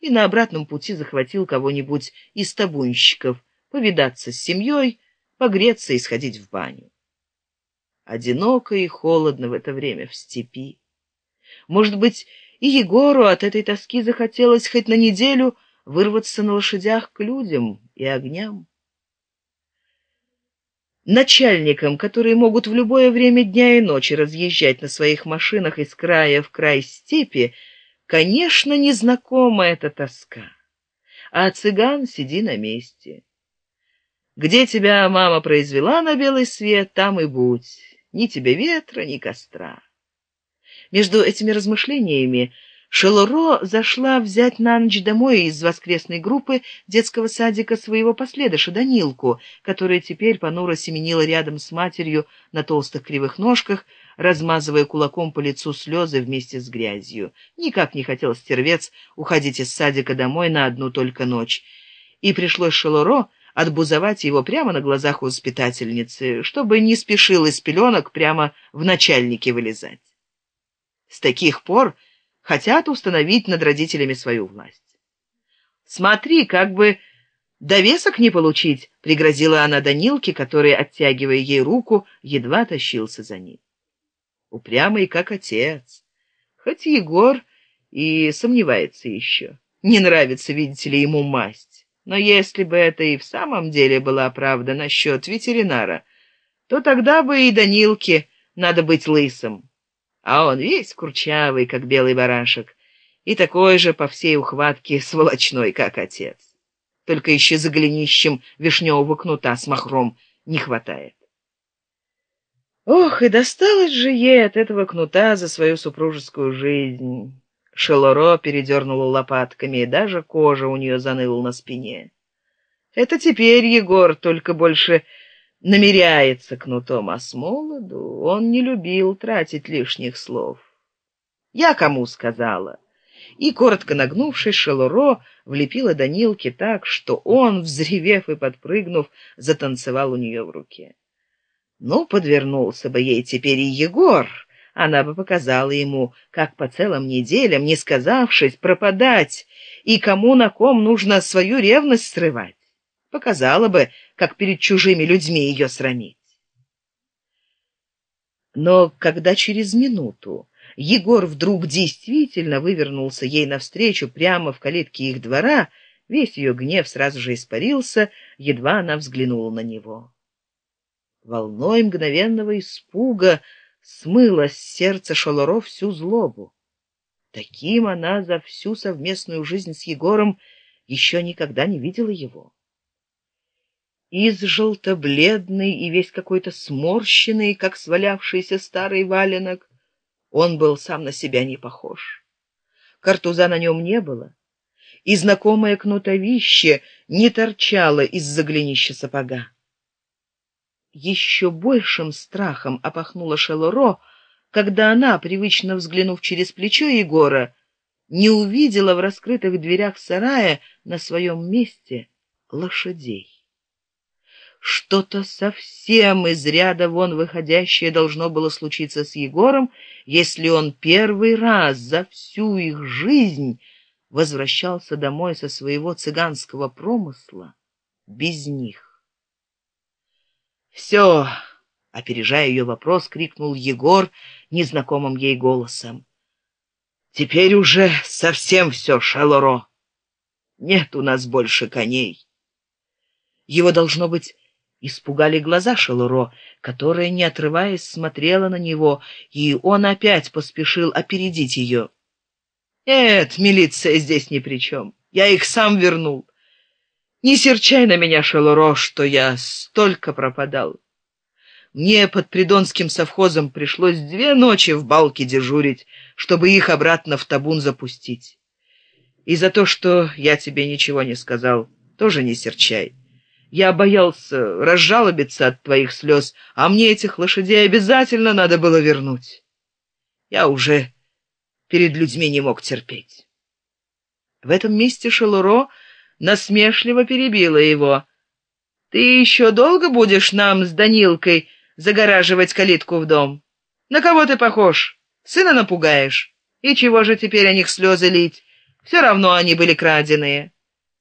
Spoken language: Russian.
и на обратном пути захватил кого-нибудь из табунщиков, повидаться с семьей, погреться и сходить в баню. Одиноко и холодно в это время в степи. Может быть, и Егору от этой тоски захотелось хоть на неделю вырваться на лошадях к людям и огням. Начальникам, которые могут в любое время дня и ночи разъезжать на своих машинах из края в край степи, конечно, незнакома эта тоска. А цыган сиди на месте. Где тебя мама произвела на белый свет, там и будь. Ни тебе ветра, ни костра. Между этими размышлениями Шелуро зашла взять на ночь домой из воскресной группы детского садика своего последыша Данилку, которая теперь понуро семенила рядом с матерью на толстых кривых ножках, размазывая кулаком по лицу слезы вместе с грязью. Никак не хотел стервец уходить из садика домой на одну только ночь. И пришлось Шелуро отбузовать его прямо на глазах у воспитательницы, чтобы не спешил из пеленок прямо в начальнике вылезать. С таких пор хотят установить над родителями свою власть. «Смотри, как бы довесок не получить», — пригрозила она Данилке, который, оттягивая ей руку, едва тащился за ним. Упрямый, как отец. Хоть Егор и сомневается еще. Не нравится, видите ли, ему масть. Но если бы это и в самом деле была правда насчет ветеринара, то тогда бы и Данилке надо быть лысым а он весь курчавый, как белый барашек, и такой же по всей ухватке сволочной, как отец. Только еще за голенищем вишневого кнута с махром не хватает. Ох, и досталось же ей от этого кнута за свою супружескую жизнь. Шелоро передернула лопатками, и даже кожа у нее заныла на спине. Это теперь Егор только больше намеряется кнутом, а с молоду он не любил тратить лишних слов. «Я кому сказала?» И, коротко нагнувшись, Шелуро влепила Данилке так, что он, взревев и подпрыгнув, затанцевал у нее в руке. Ну, подвернулся бы ей теперь и Егор, она бы показала ему, как по целым неделям, не сказавшись, пропадать, и кому на ком нужно свою ревность срывать. Показала бы, как перед чужими людьми ее срамить. Но когда через минуту Егор вдруг действительно вывернулся ей навстречу прямо в калитке их двора, весь ее гнев сразу же испарился, едва она взглянула на него. Волной мгновенного испуга смыла с сердца Шалоров всю злобу. Таким она за всю совместную жизнь с Егором еще никогда не видела его из желто-бледный и весь какой-то сморщенный, как свалявшийся старый валенок. Он был сам на себя не похож. Картуза на нем не было, и знакомое кнутовище не торчало из-за голенища сапога. Еще большим страхом опахнула Шелуро, когда она, привычно взглянув через плечо Егора, не увидела в раскрытых дверях сарая на своем месте лошадей. Что-то совсем из ряда вон выходящее должно было случиться с Егором, если он первый раз за всю их жизнь возвращался домой со своего цыганского промысла без них. «Все!» — опережая ее вопрос, крикнул Егор незнакомым ей голосом. «Теперь уже совсем все, Шелоро. Нет у нас больше коней». Его, должно быть, Испугали глаза Шелуро, которая, не отрываясь, смотрела на него, и он опять поспешил опередить ее. «Нет, милиция здесь ни при чем. Я их сам вернул. Не серчай на меня, Шелуро, что я столько пропадал. Мне под придонским совхозом пришлось две ночи в балке дежурить, чтобы их обратно в табун запустить. И за то, что я тебе ничего не сказал, тоже не серчай». Я боялся разжалобиться от твоих слез, а мне этих лошадей обязательно надо было вернуть. Я уже перед людьми не мог терпеть. В этом месте Шелуро насмешливо перебила его. «Ты еще долго будешь нам с Данилкой загораживать калитку в дом? На кого ты похож? Сына напугаешь? И чего же теперь о них слезы лить? все равно они были краденые